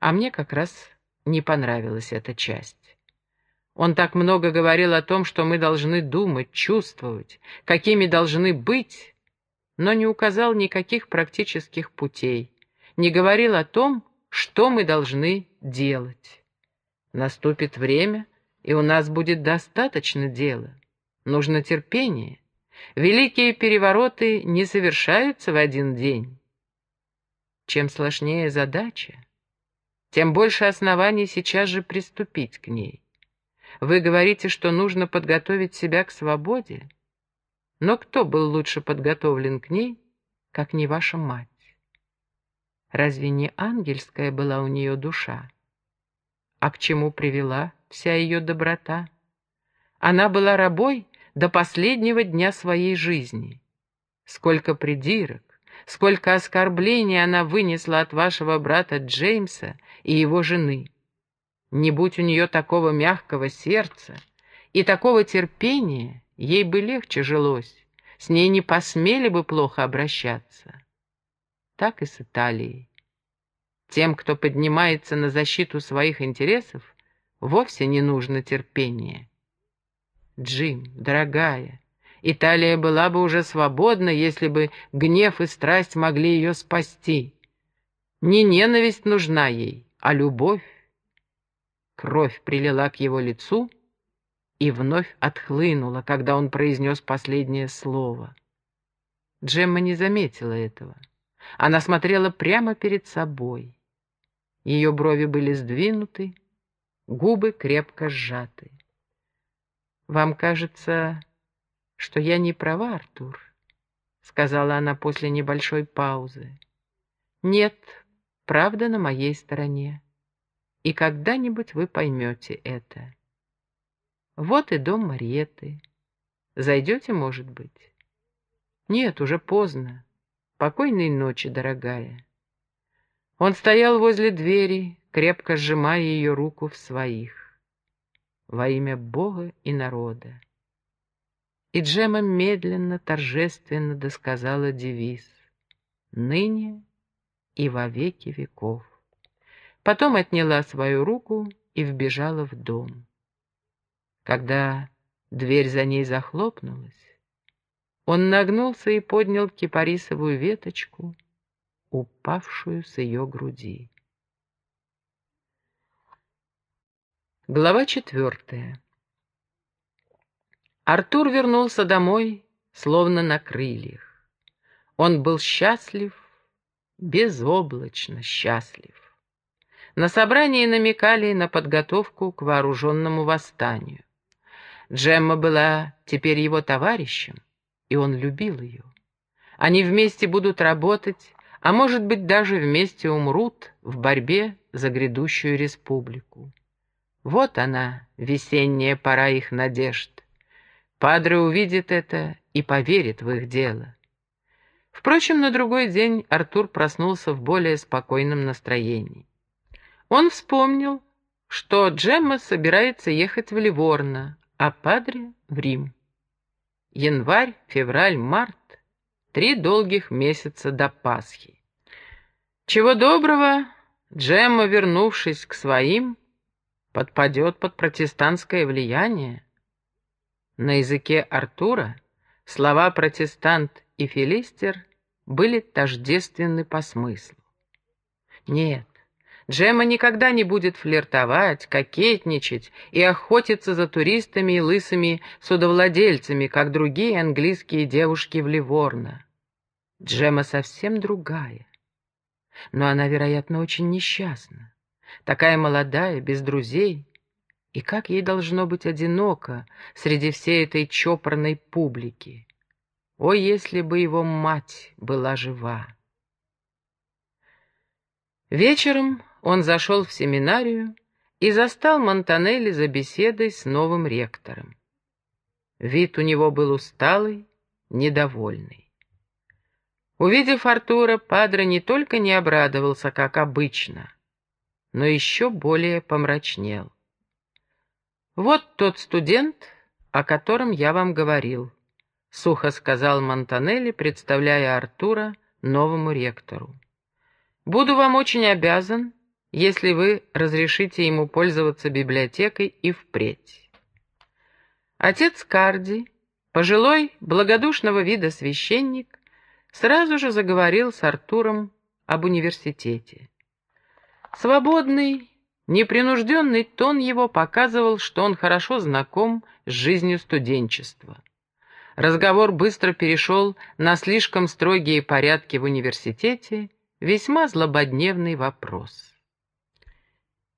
А мне как раз не понравилась эта часть. Он так много говорил о том, что мы должны думать, чувствовать, какими должны быть, но не указал никаких практических путей, не говорил о том, что мы должны делать. Наступит время, и у нас будет достаточно дела. Нужно терпение. Великие перевороты не совершаются в один день. Чем сложнее задача, тем больше оснований сейчас же приступить к ней. Вы говорите, что нужно подготовить себя к свободе, но кто был лучше подготовлен к ней, как не ваша мать? Разве не ангельская была у нее душа? А к чему привела вся ее доброта? Она была рабой до последнего дня своей жизни. Сколько придирок, сколько оскорблений она вынесла от вашего брата Джеймса и его жены. Не будь у нее такого мягкого сердца и такого терпения, ей бы легче жилось, с ней не посмели бы плохо обращаться. Так и с Италией. Тем, кто поднимается на защиту своих интересов, вовсе не нужно терпение. Джим, дорогая, Италия была бы уже свободна, если бы гнев и страсть могли ее спасти. Не ненависть нужна ей, а любовь. Кровь прилила к его лицу и вновь отхлынула, когда он произнес последнее слово. Джемма не заметила этого. Она смотрела прямо перед собой. Ее брови были сдвинуты, губы крепко сжаты. «Вам кажется, что я не права, Артур?» — сказала она после небольшой паузы. «Нет, правда на моей стороне и когда-нибудь вы поймете это. Вот и дом Мариеты. Зайдете, может быть? Нет, уже поздно. Покойной ночи, дорогая. Он стоял возле двери, крепко сжимая ее руку в своих. Во имя Бога и народа. И Джема медленно, торжественно досказала девиз «Ныне и во веки веков». Потом отняла свою руку и вбежала в дом. Когда дверь за ней захлопнулась, он нагнулся и поднял кипарисовую веточку, упавшую с ее груди. Глава четвертая. Артур вернулся домой, словно на крыльях. Он был счастлив, безоблачно счастлив. На собрании намекали на подготовку к вооруженному восстанию. Джемма была теперь его товарищем, и он любил ее. Они вместе будут работать, а может быть даже вместе умрут в борьбе за грядущую республику. Вот она, весенняя пора их надежд. Падре увидит это и поверит в их дело. Впрочем, на другой день Артур проснулся в более спокойном настроении. Он вспомнил, что Джемма собирается ехать в Ливорно, а Падре — в Рим. Январь, февраль, март — три долгих месяца до Пасхи. Чего доброго, Джемма, вернувшись к своим, подпадет под протестантское влияние. На языке Артура слова «протестант» и «филистер» были тождественны по смыслу. Нет, Джема никогда не будет флиртовать, кокетничать и охотиться за туристами и лысыми судовладельцами, как другие английские девушки в Ливорно. Джема совсем другая. Но она, вероятно, очень несчастна. Такая молодая, без друзей. И как ей должно быть одиноко среди всей этой чопорной публики. О, если бы его мать была жива! Вечером он зашел в семинарию и застал Монтанелли за беседой с новым ректором. Вид у него был усталый, недовольный. Увидев Артура, Падре не только не обрадовался, как обычно, но еще более помрачнел. «Вот тот студент, о котором я вам говорил», — сухо сказал Монтанелли, представляя Артура новому ректору. «Буду вам очень обязан, если вы разрешите ему пользоваться библиотекой и впредь. Отец Карди, пожилой, благодушного вида священник, сразу же заговорил с Артуром об университете. Свободный, непринужденный тон его показывал, что он хорошо знаком с жизнью студенчества. Разговор быстро перешел на слишком строгие порядки в университете, весьма злободневный вопрос.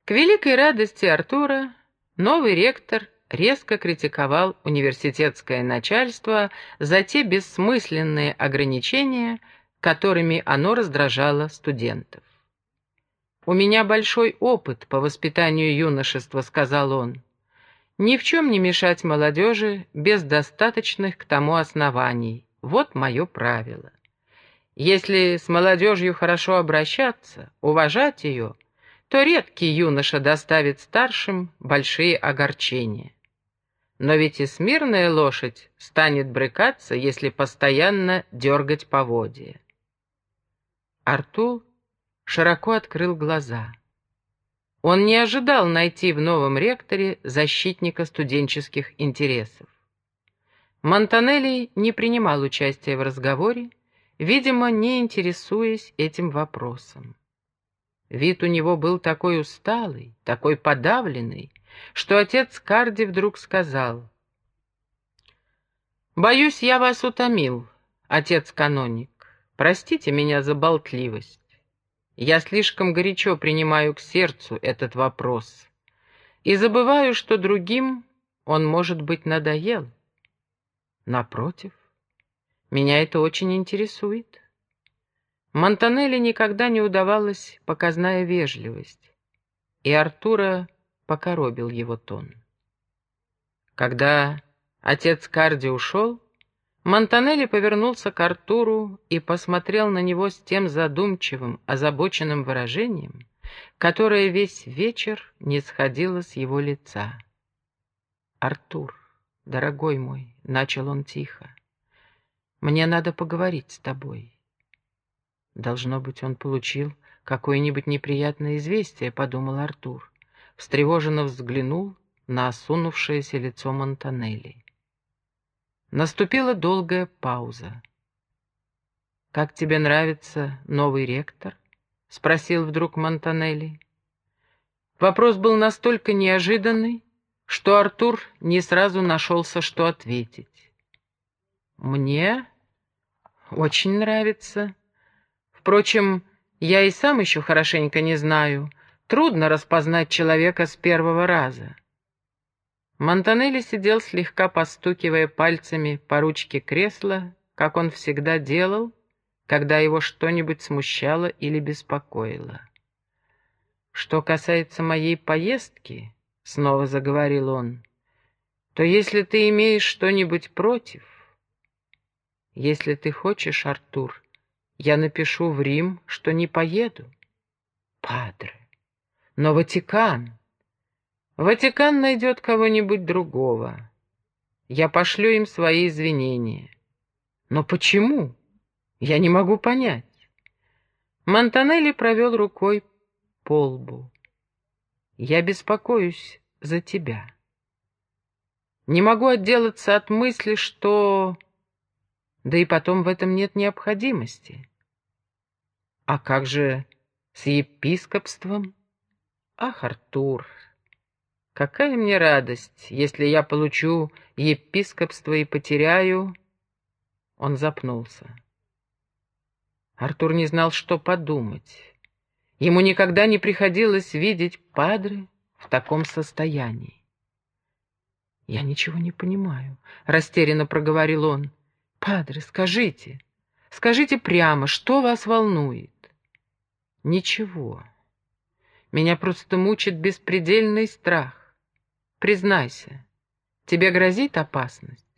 К великой радости Артура новый ректор резко критиковал университетское начальство за те бессмысленные ограничения, которыми оно раздражало студентов. «У меня большой опыт по воспитанию юношества», — сказал он. «Ни в чем не мешать молодежи без достаточных к тому оснований. Вот мое правило. Если с молодежью хорошо обращаться, уважать ее, то редкий юноша доставит старшим большие огорчения. Но ведь и смирная лошадь станет брыкаться, если постоянно дергать поводья. Артул широко открыл глаза. Он не ожидал найти в новом ректоре защитника студенческих интересов. Монтанелли не принимал участия в разговоре, видимо, не интересуясь этим вопросом. Вид у него был такой усталый, такой подавленный, что отец Карди вдруг сказал. «Боюсь, я вас утомил, отец-каноник. Простите меня за болтливость. Я слишком горячо принимаю к сердцу этот вопрос и забываю, что другим он, может быть, надоел. Напротив, меня это очень интересует. Монтанелли никогда не удавалась показная вежливость, и Артура покоробил его тон. Когда отец Карди ушел, Монтанелли повернулся к Артуру и посмотрел на него с тем задумчивым, озабоченным выражением, которое весь вечер не сходило с его лица. «Артур, дорогой мой», — начал он тихо, — «мне надо поговорить с тобой». Должно быть, он получил какое-нибудь неприятное известие, — подумал Артур. Встревоженно взглянул на осунувшееся лицо Монтанелли. Наступила долгая пауза. «Как тебе нравится новый ректор?» — спросил вдруг Монтанелли. Вопрос был настолько неожиданный, что Артур не сразу нашелся, что ответить. «Мне очень нравится. Впрочем, я и сам еще хорошенько не знаю. Трудно распознать человека с первого раза. Монтанелли сидел слегка постукивая пальцами по ручке кресла, как он всегда делал, когда его что-нибудь смущало или беспокоило. «Что касается моей поездки», — снова заговорил он, — «то если ты имеешь что-нибудь против, если ты хочешь, Артур, я напишу в Рим, что не поеду». «Падре, но Ватикан...» Ватикан найдет кого-нибудь другого. Я пошлю им свои извинения. Но почему? Я не могу понять. Монтанелли провел рукой по лбу. Я беспокоюсь за тебя. Не могу отделаться от мысли, что... Да и потом в этом нет необходимости. А как же с епископством? Ах, Артур, Какая мне радость, если я получу епископство и потеряю...» Он запнулся. Артур не знал, что подумать. Ему никогда не приходилось видеть падре в таком состоянии. «Я ничего не понимаю», — растерянно проговорил он. «Падре, скажите, скажите прямо, что вас волнует?» «Ничего. Меня просто мучит беспредельный страх. Признайся, тебе грозит опасность?